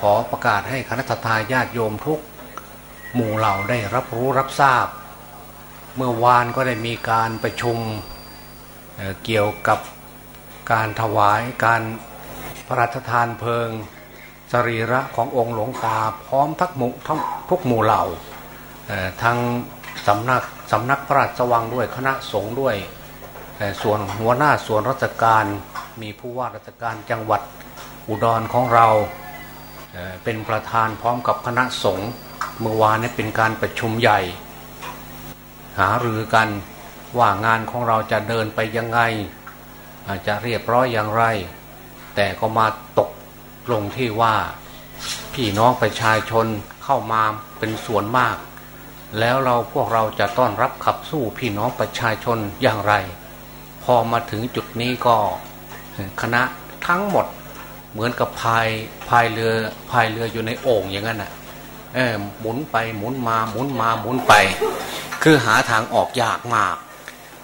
ขอประกาศให้คณะทาญาติโยมทุกหมู่เหล่าได้รับรู้รับทราบ เมื่อวานก็ได้มีการประชุมเเกี่ยวกับการถวายการพระราชทานเพลิง สรีระขององค์หลวงตาพร้อมทักหมู่ทุกหมู่เหล่าทั้งสำนักสำนักพระราชวังด้วยคณะสงฆ์ด้วยส่วนหัวหน้าส่วนราชการมีผู้ว่าราชการจังหวัดอุดรของเรา เป็นประธานพร้อมกับคณะสงฆ์เมื่อวานนี้เป็นการประชุมใหญ่ หารือกันว่างานของเราจะเดินไปยังไงจะเรียบร้อยอย่างไร แต่ก็มาตกลงที่ว่าพี่น้องประชาชนเข้ามาเป็นส่วนมาก แล้วเราพวกเราจะต้อนรับขับสู้พี่น้องประชาชนอย่างไร พอมาถึงจุดนี้ก็คณะทั้งหมด เหมือนกับพายพายเรือพายเรืออยู่ในโอ่งอย่างนั้นอะเออหมุนไปหมุนมาหมุนมาหมุนไป คือหาทางออกยากมาก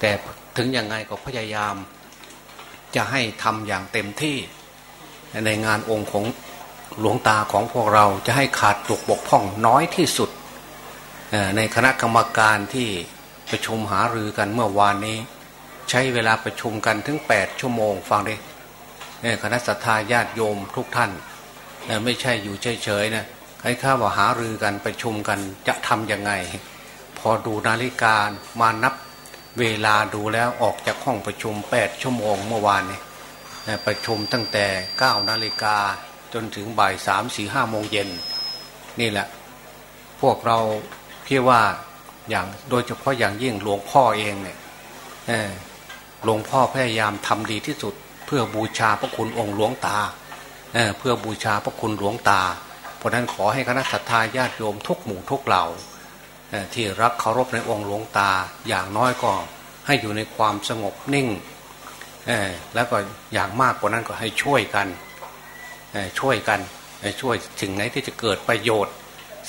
แต่ถึงยังไงก็พยายาม จะให้ทำอย่างเต็มที่ ในงานองค์ของหลวงตาของพวกเราจะให้ขาดตกบกพร่องน้อยที่สุด ในคณะกรรมการที่ประชุมหารือกันเมื่อวานนี้ ใช้เวลาประชุมกันถึง 8 ชั่วโมงฟังดิ คณะสัตยาญาติโยมทุกท่านไม่ใช่อยู่เฉยๆนะใครข้าว่าหารือกันประชุมกันจะทำยังไง พอดูนาฬิกามานับเวลาดูแล้วออกจากห้องประชุม 8 ชั่วโมงเมื่อวานนี้ประชุมตั้งแต่ 9 นาฬิกาจนถึงบ่ายสามสี่ห้าโมงเย็นนี่แหละ พวกเราพี่ว่าอย่างโดยเฉพาะอย่างยิ่งหลวงพ่อเองเนี่ยหลวงพ่อพยายามทำดีที่สุด พื่อบูชาพระคุณองค์หลวงตาเเพื่อบูชาพระคุณหลวงตา เพราะนั้นขอให้คณะสัตยาญาติโยมทุกหมู่ทุกเหล่าที่รักเคารพในองค์หลวงตาอย่างน้อยก็ให้อยู่ในความสงบนิ่งแล้วก็อย่างมากกว่านั้นก็ให้ช่วยกันช่วยกันช่วยสิ่งไหนที่จะเกิดประโยชน์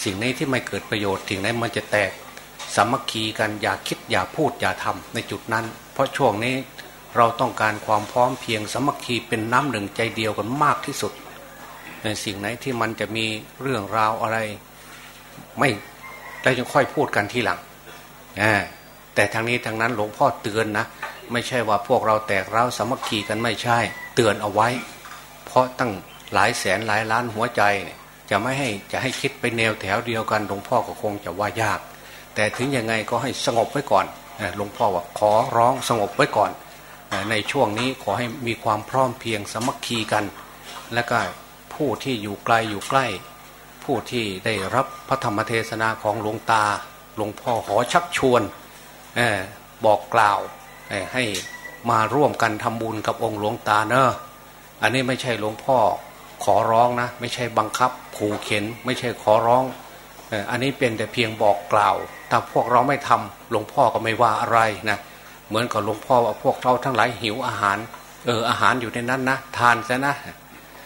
สิ่งไหนที่ไม่เกิดประโยชน์สิ่งไหนมันจะแตกสามัคคีกันอย่าคิดอย่าพูดอย่าทำในจุดนั้น เพราะช่วงนี้ เราต้องการความพร้อมเพียงสมัคคีเป็นน้ำหนึ่งใจเดียวกันมากที่สุดในสิ่งไหนที่มันจะมีเรื่องราวอะไร ไม่ได้จะค่อยพูดกันทีหลังแต่ทางนี้ทางนั้นหลวงพ่อเตือนนะ ไม่ใช่ว่าพวกเราแตกเราสมัคคีกันไม่ใช่ เตือนเอาไว้ เพราะตั้งหลายแสนหลายล้านหัวใจเนี่ยจะไม่ให้จะให้คิดไปแนวแถวเดียวกันหลวงพ่อก็คงจะว่ายาก แต่ถึงยังไงก็ให้สงบไว้ก่อนหลวงพ่อว่าขอร้องสงบไว้ก่อน ในช่วงนี้ขอให้มีความพร้อมเพียงสมัคคีกัน และก็ผู้ที่อยู่ไกลอยู่ใกล้ ผู้ที่ได้รับพระธรรมเทศนาของหลวงตาหลวงพ่อขอชักชวนบอกกล่าวให้มาร่วมกันทำบุญกับองค์หลวงตาเนอะอันนี้ไม่ใช่หลวงพ่อขอร้องนะ ไม่ใช่บังคับขู่เข็น ไม่ใช่ขอร้องอันนี้เป็นแต่เพียงบอกกล่าวถ้าพวกเราไม่ทำหลวงพ่อก็ไม่ว่าอะไรนะเหมือนกับหลวงพ่อว่าพวกเราทั้งหลายหิวอาหาร เอออาหารอยู่ในนั้นนะทานซะนะ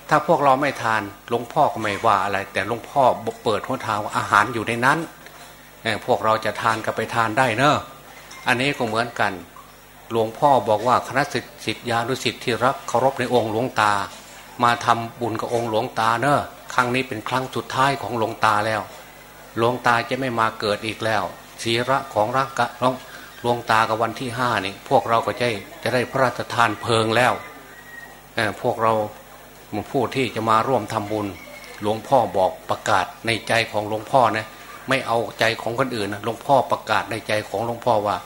ถ้าพวกเราไม่ทานหลวงพ่อก็ไม่ว่าอะไร แต่หลวงพ่อเปิดหัวทางว่าอาหารอยู่ในนั้นพวกเราจะทานก็ไปทานได้เนอะอันนี้ก็เหมือนกัน หลวงพ่อบอกว่าคณะสิทธิยานุสิทธิ์ที่รักเคารพในองค์หลวงตา มาทำบุญกับองค์หลวงตาเนอะครั้งนี้เป็นครั้งสุดท้ายของหลวงตาแล้ว หลวงตาจะไม่มาเกิดอีกแล้วศีระของรักกะห ลวงตากับวันที่ห้านี่พวกเราก็จะจะได้พระราชทานเพลิงแล้วพวกเราผู้ที่จะมาร่วมทำบุญ หลวงพ่อบอกประกาศในใจของหลวงพ่อนะไม่เอาใจของคนอื่นนะหลวงพ่อประกาศในใจของหลวงพ่อว่า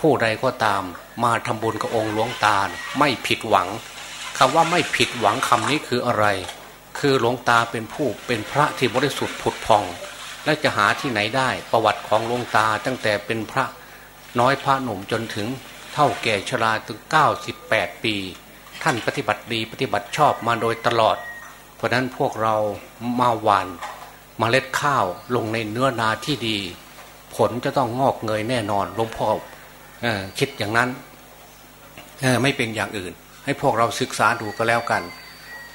ผู้ใดก็ตามมาทำบุญกับองค์หลวงตาไม่ผิดหวังคำว่าไม่ผิดหวังคำนี้คืออะไร คือหลวงตาเป็นผู้เป็นพระที่บริสุทธิ์ผุดพอง และจะหาที่ไหนได้ประวัติของหลวงตาตั้งแต่เป็นพระ น้อยพระหนุ่มจนถึงเท่าแก่ชราถึง 98 ปี ท่านปฏิบัติดีปฏิบัติชอบมาโดยตลอด เพราะนั้นพวกเรามาหวานมาเล็ดข้าวลงในเนื้อนาที่ดี ผลจะต้องงอกเงยแน่นอนหลวงพ่อคิดอย่างนั้นไม่เป็นอย่างอื่น ให้พวกเราศึกษาดูก็แล้วกัน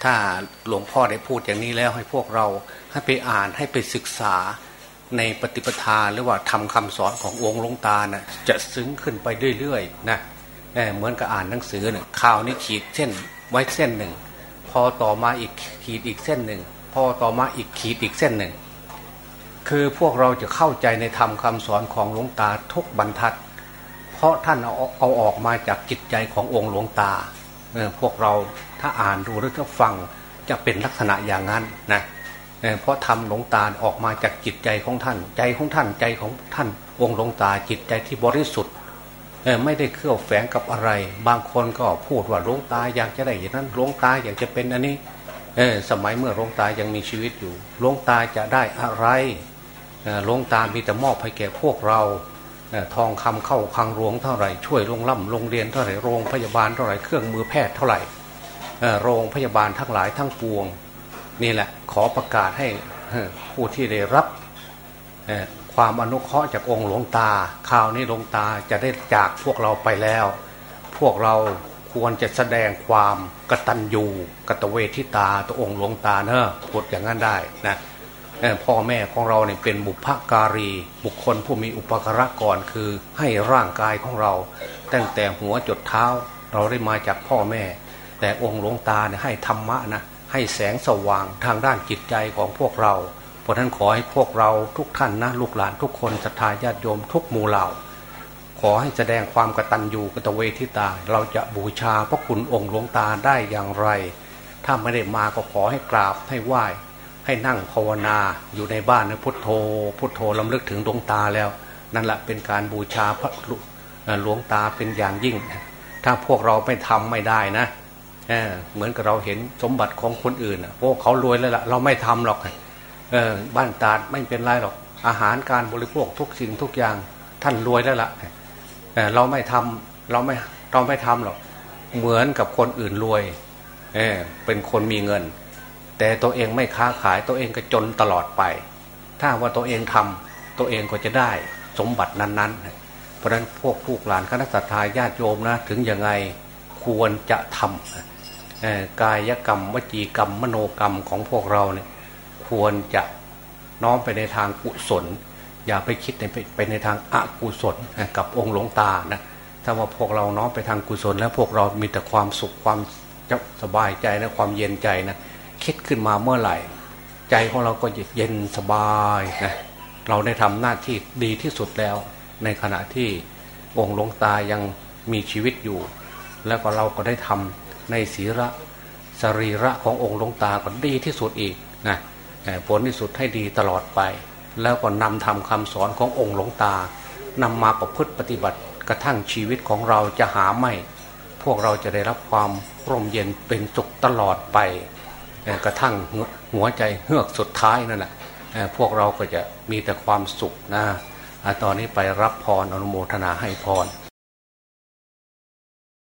ถ้าหลวงพ่อได้พูดอย่างนี้แล้วให้พวกเราให้ไปอ่านให้ไปศึกษา ในปฏิปทาหรือว่าทำคำสอนขององค์หลวงตานะจะซึ้งขึ้นไปเรื่อยๆนะเหมือนกับอ่านหนังสือเนี่ยข่าวนี้ขีดเส้นไว้เส้นหนึ่ง พอต่อมาอีกขีดอีกเส้นหนึ่ง พอต่อมาอีกขีดอีกเส้นหนึ่ง คือพวกเราจะเข้าใจในธรรมคำสอนของหลวงตาทุกบรรทัด เพราะท่านเอาเอาออกมาจากจิตใจขององค์หลวงตาเออพวกเราถ้าอ่านดูหรือถ้าฟังจะเป็นลักษณะอย่างนั้นนะ เพราะทำหลวงตาออกมาจากจิตใจของท่าน ใจของท่านใจของท่าน องค์หลวงตาจิตใจที่บริสุทธิ์ไม่ได้เคลื่อนแฝงกับอะไร บางคนก็พูดว่าหลวงตาอยากจะได้อย่างนั้นหลวงตาอยากจะเป็นอันนี้สมัยเมื่อหลวงตายังมีชีวิตอยู่หลวงตาจะได้อะไรหลวงตามีแต่มอบให้แก่พวกเราทองคำเข้าคลังหลวงเท่าไหร่ช่วยโรงล่ำโรงเรียนเท่าไหร่โรงพยาบาลเท่าไหร่เครื่องมือแพทย์เท่าไหร่โรงพยาบาลทั้งหลายทั้งปวง นี่แหละ ขอประกาศให้ผู้ที่ได้รับความอนุเคราะห์จากองค์หลวงตาคราวนี้หลวงตาจะได้จากพวกเราไปแล้ว พวกเราควรจะแสดงความกตัญญูกตเวทิตาตัวองค์หลวงตาเนอะพูดอย่างนั้นได้นะพ่อแม่ของเราเนี่ยเป็นบุพการี บุคคลผู้มีอุปการะก่อนคือให้ร่างกายของเรา ตั้งแต่หัวจดเท้าเราได้มาจากพ่อแม่ แต่องค์หลวงตาเนี่ยให้ธรรมะนะ ให้แสงสว่างทางด้านจิตใจของพวกเรา เพราะนั้นขอให้พวกเราทุกท่านนะลูกหลานทุกคนศรัทธาญาติโยมทุกหมู่เหล่า ขอให้แสดงความกตัญญูกตเวทิตา เราจะบูชาพระคุณองค์หลวงตาได้อย่างไร ถ้าไม่ได้มาก็ขอให้กราบให้ไหว้ให้นั่งภาวนาอยู่ในบ้านนะพุทโธ พุทโธลำลึกถึงดวงตาแล้ว นั่นแหละเป็นการบูชาพระหลวงตาเป็นอย่างยิ่ง ถ้าพวกเราไม่ทำไม่ได้นะ เออเหมือนกับเราเห็นสมบัติของคนอื่นน่ะโอ้เขารวยแล้วล่ะ เราไม่ทำหรอกเออบ้านตาดไม่เป็นไรหรอก อาหารการบริโภคทุกสิ่งทุกอย่าง ท่านรวยแล้วล่ะเออเราไม่ทำเราไม่เราไม่ทำหรอก เหมือนกับคนอื่นรวยเออเป็นคนมีเงิน แต่ตัวเองไม่ค้าขายตัวเองก็จนตลอดไป ถ้าว่าตัวเองทำตัวเองก็จะได้สมบัตินั้นๆ เพราะฉะนั้นพวกลูกหลานคณะสัตยาญาติโยมนะถึงยังไงควรจะทำ กายกรรม วจีกรรม มโนกรรมของพวกเราเนี่ยควรจะน้อมไปในทางกุศล อย่าไปคิดในไปในทางอกุศลกับองค์หลวงตานะถ้าว่าพวกเราน้อมไปทางกุศล แล้วพวกเรามีแต่ความสุขความสบายใจนะความเย็นใจนะคิดขึ้นมาเมื่อไหร่ ใจของเราก็เย็นสบายนะเราได้ทำหน้าที่ดีที่สุดแล้ว ในขณะที่องค์หลวงตายังมีชีวิตอยู่ แล้วก็เราก็ได้ทำ ในศีระสรีระขององค์หลวงตาก็ดีที่สุดอีกนะผลที่สุดให้ดีตลอดไป แล้วก็นำทำคำสอนขององค์หลวงตานำมาประพฤติปฏิบัติกระทั่งชีวิตของเราจะหาไม่ พวกเราจะได้รับความร่มเย็นเป็นสุขตลอดไป กระทั่งหัวใจเฮือกสุดท้ายนั่นแหละพวกเราก็จะมีแต่ความสุขนะตอนนี้ไปรับพรอนุโมทนาให้พร